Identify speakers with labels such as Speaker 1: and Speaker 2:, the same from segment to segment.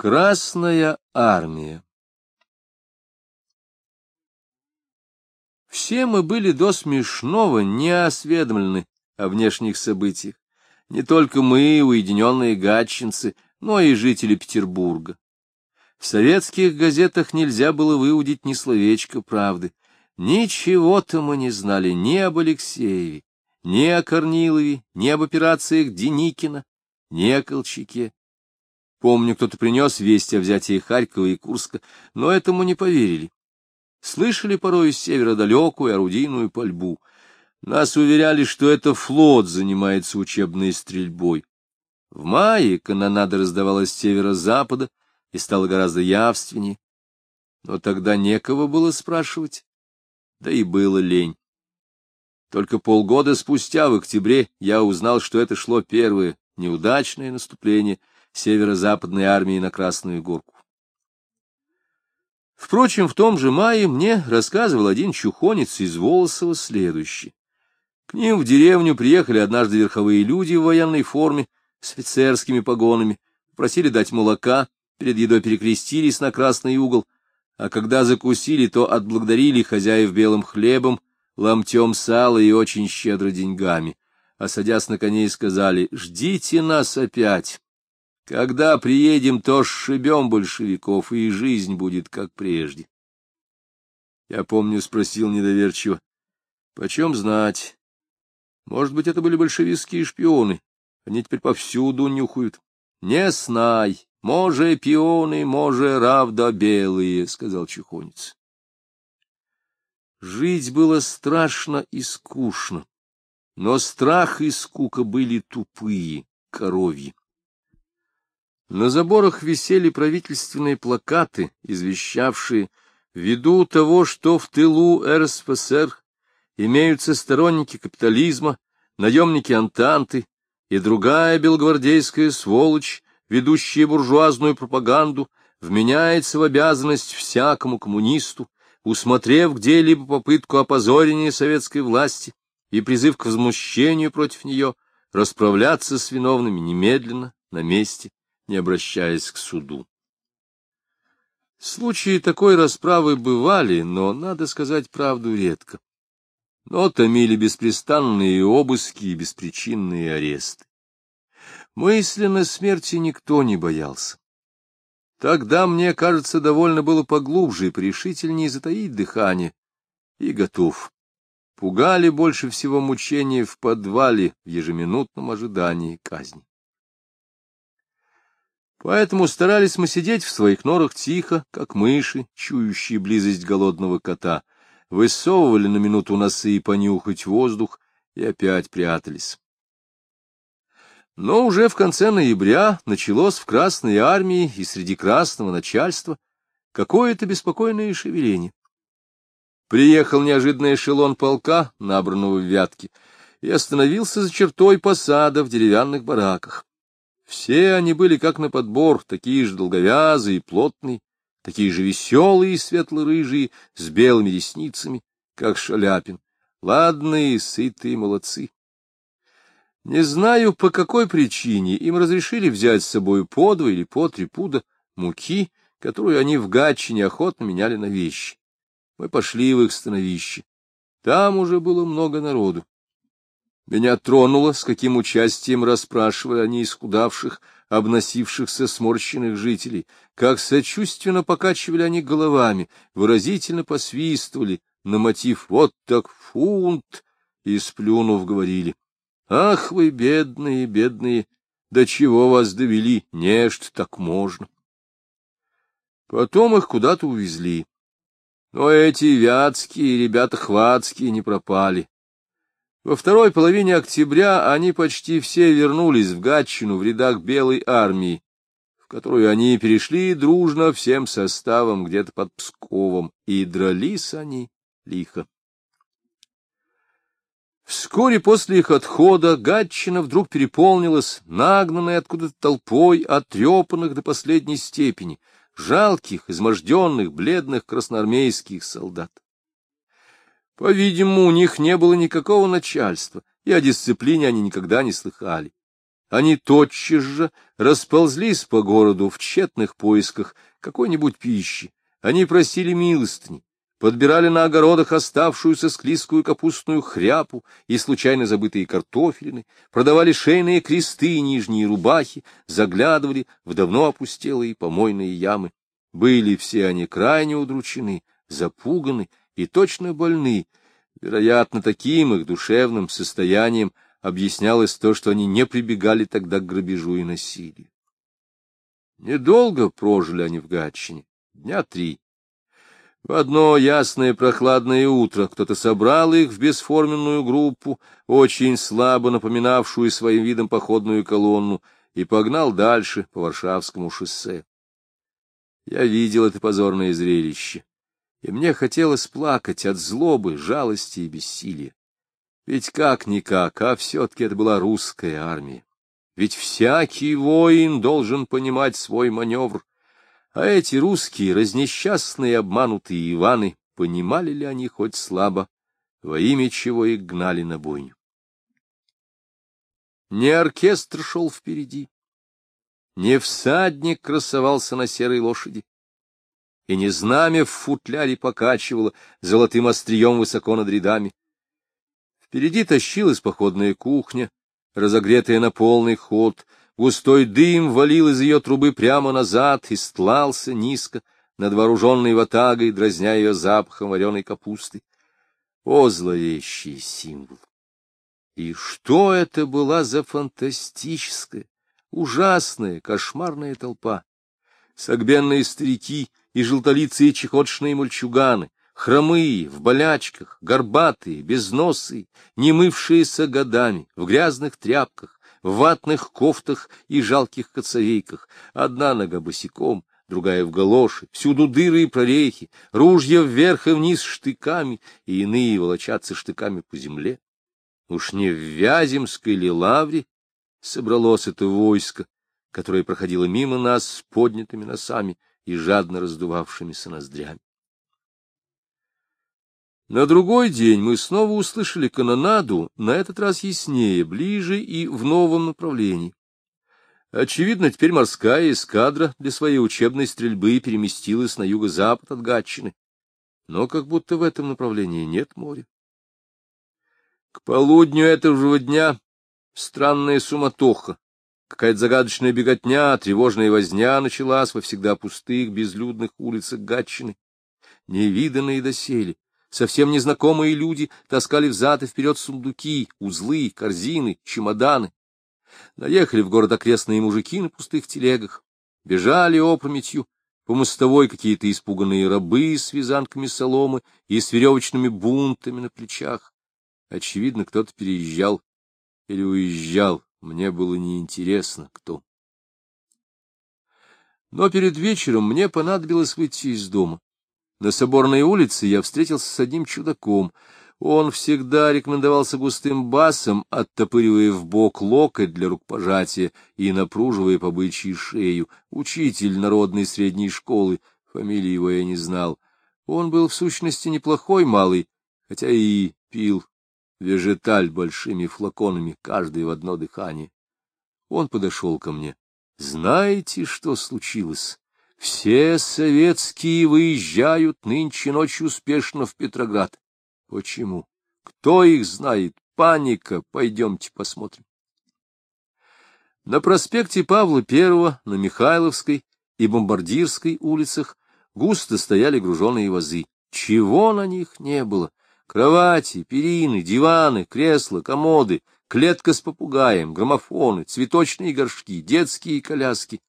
Speaker 1: Красная армия Все мы были до смешного неосведомлены о внешних событиях. Не только мы, уединенные гатчинцы, но и жители Петербурга. В советских газетах нельзя было выудить ни словечка правды. Ничего-то мы не знали ни об Алексееве, ни о Корнилове, ни об операциях Деникина, ни о Колчаке. Помню, кто-то принес весть о взятии Харькова и Курска, но этому не поверили. Слышали порой с севера далекую орудийную пальбу. Нас уверяли, что это флот занимается учебной стрельбой. В мае канонада раздавалась с северо-запада и стала гораздо явственнее. Но тогда некого было спрашивать, да и было лень. Только полгода спустя, в октябре, я узнал, что это шло первое неудачное наступление северо-западной армии на Красную Горку. Впрочем, в том же мае мне рассказывал один чухонец из Волосова следующее. К ним в деревню приехали однажды верховые люди в военной форме с офицерскими погонами, просили дать молока, перед едой перекрестились на красный угол, а когда закусили, то отблагодарили хозяев белым хлебом, ломтем сала и очень щедро деньгами, а садясь на коней сказали «Ждите нас опять». Когда приедем, то сшибем большевиков, и жизнь будет как прежде. Я помню, спросил недоверчиво, почем знать? Может быть, это были большевистские шпионы, они теперь повсюду нюхают. Не знай, може пионы, може равда белые, — сказал чухонец. Жить было страшно и скучно, но страх и скука были тупые, коровьи. На заборах висели правительственные плакаты, извещавшие, ввиду того, что в тылу РСФСР имеются сторонники капитализма, наемники Антанты и другая белогвардейская сволочь, ведущая буржуазную пропаганду, вменяется в обязанность всякому коммунисту, усмотрев где-либо попытку опозорения советской власти и призыв к возмущению против нее, расправляться с виновными немедленно, на месте не обращаясь к суду. Случаи такой расправы бывали, но, надо сказать правду, редко. Но томили беспрестанные обыски и беспричинные аресты. Мысленно смерти никто не боялся. Тогда, мне кажется, довольно было поглубже и порешительнее затаить дыхание. И готов. Пугали больше всего мучения в подвале в ежеминутном ожидании казни. Поэтому старались мы сидеть в своих норах тихо, как мыши, чующие близость голодного кота, высовывали на минуту носы и понюхать воздух, и опять прятались. Но уже в конце ноября началось в Красной армии и среди красного начальства какое-то беспокойное шевеление. Приехал неожиданный эшелон полка, набранного в Вятке, и остановился за чертой посада в деревянных бараках. Все они были как на подбор, такие же долговязые и плотные, такие же веселые и светло-рыжие, с белыми ресницами, как Шаляпин. Ладные, сытые молодцы. Не знаю, по какой причине им разрешили взять с собой по два или по три пуда муки, которую они в Гатчине охотно меняли на вещи. Мы пошли в их становище. Там уже было много народу. Меня тронуло, с каким участием расспрашивали они исхудавших, обносившихся сморщенных жителей, как сочувственно покачивали они головами, выразительно посвистывали на мотив «вот так фунт» и, сплюнув, говорили «Ах вы, бедные, бедные, до чего вас довели, нечто так можно». Потом их куда-то увезли. Но эти вятские ребята хватские не пропали. Во второй половине октября они почти все вернулись в Гатчину в рядах Белой армии, в которую они перешли дружно всем составом где-то под Псковом, и дрались они лихо. Вскоре после их отхода Гатчина вдруг переполнилась нагнанной откуда-то толпой отрепанных до последней степени, жалких, изможденных, бледных красноармейских солдат. По-видимому, у них не было никакого начальства, и о дисциплине они никогда не слыхали. Они тотчас же расползлись по городу в тщетных поисках какой-нибудь пищи. Они просили милостыни, подбирали на огородах оставшуюся склизкую капустную хряпу и случайно забытые картофелины, продавали шейные кресты и нижние рубахи, заглядывали в давно опустелые помойные ямы. Были все они крайне удручены, запуганы и точно больны. Вероятно, таким их душевным состоянием объяснялось то, что они не прибегали тогда к грабежу и насилию. Недолго прожили они в Гатчине, дня три. В одно ясное прохладное утро кто-то собрал их в бесформенную группу, очень слабо напоминавшую своим видом походную колонну, и погнал дальше по Варшавскому шоссе. Я видел это позорное зрелище, и мне хотелось плакать от злобы, жалости и бессилия. Ведь как-никак, а все-таки это была русская армия. Ведь всякий воин должен понимать свой маневр. А эти русские, разнесчастные, обманутые Иваны, понимали ли они хоть слабо, во имя чего их гнали на бойню? Не оркестр шел впереди, не всадник красовался на серой лошади, и не знамя в футляре покачивало золотым острием высоко над рядами. Впереди тащилась походная кухня, разогретая на полный ход, густой дым валил из ее трубы прямо назад и стлался низко над вооруженной ватагой, дразня ее запахом вареной капусты. О, зловещий символ! И что это была за фантастическая, ужасная, кошмарная толпа? Согбенные старики и желтолицые чехотшные мальчуганы, хромые, в болячках, горбатые, безносые, не мывшиеся годами, в грязных тряпках, в ватных кофтах и жалких коцовейках, одна нога босиком, другая в галоши, всюду дыры и прорехи, ружья вверх и вниз штыками, и иные волочатся штыками по земле. Уж не в Вяземской или Лавре собралось это войско, которое проходило мимо нас с поднятыми носами и жадно раздувавшимися ноздрями. На другой день мы снова услышали канонаду, на этот раз яснее, ближе и в новом направлении. Очевидно, теперь морская эскадра для своей учебной стрельбы переместилась на юго-запад от Гатчины, но как будто в этом направлении нет моря. К полудню этого же дня странная суматоха, какая-то загадочная беготня, тревожная возня началась во всегда пустых, безлюдных улицах Гатчины, невиданные доселе Совсем незнакомые люди таскали взад и вперед сундуки, узлы, корзины, чемоданы. Наехали в город окрестные мужики на пустых телегах, бежали опрометью, по мостовой какие-то испуганные рабы с вязанками соломы и с веревочными бунтами на плечах. Очевидно, кто-то переезжал или уезжал, мне было неинтересно, кто. Но перед вечером мне понадобилось выйти из дома. На Соборной улице я встретился с одним чудаком. Он всегда рекомендовался густым басом, оттопыривая в бок локоть для рукопожатия и напруживая по шею. Учитель народной средней школы, фамилии его я не знал. Он был в сущности неплохой малый, хотя и пил вежеталь большими флаконами, каждый в одно дыхание. Он подошел ко мне. — Знаете, что случилось? Все советские выезжают нынче ночью успешно в Петроград. Почему? Кто их знает? Паника. Пойдемте посмотрим. На проспекте Павла I, на Михайловской и Бомбардирской улицах густо стояли груженые вазы. Чего на них не было? Кровати, перины, диваны, кресла, комоды, клетка с попугаем, граммофоны, цветочные горшки, детские коляски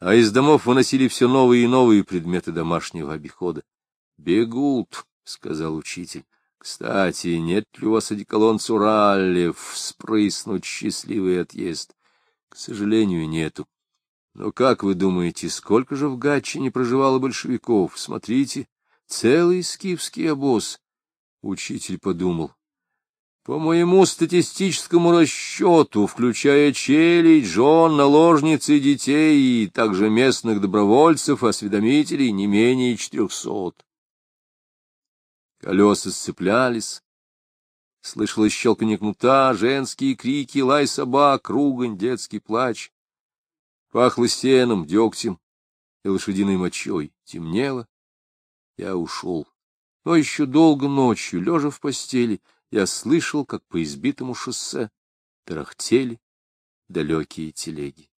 Speaker 1: а из домов выносили все новые и новые предметы домашнего обихода. — Бегут, — сказал учитель. — Кстати, нет ли у вас одеколон Цуралев, спрыснуть счастливый отъезд? — К сожалению, нету. Но как вы думаете, сколько же в Гатчине проживало большевиков? Смотрите, целый скифский обоз. Учитель подумал. По моему статистическому расчету, включая челядь, жен, наложниц и детей, и также местных добровольцев, осведомителей, не менее четырехсот. Колеса сцеплялись, Слышалось щелканье кнута, женские крики, лай собак, ругань, детский плач. Пахло сеном, дегтем и лошадиной мочой. Темнело. Я ушел. Но еще долго ночью, лежа в постели, я слышал, как по избитому шоссе тарахтели далекие телеги.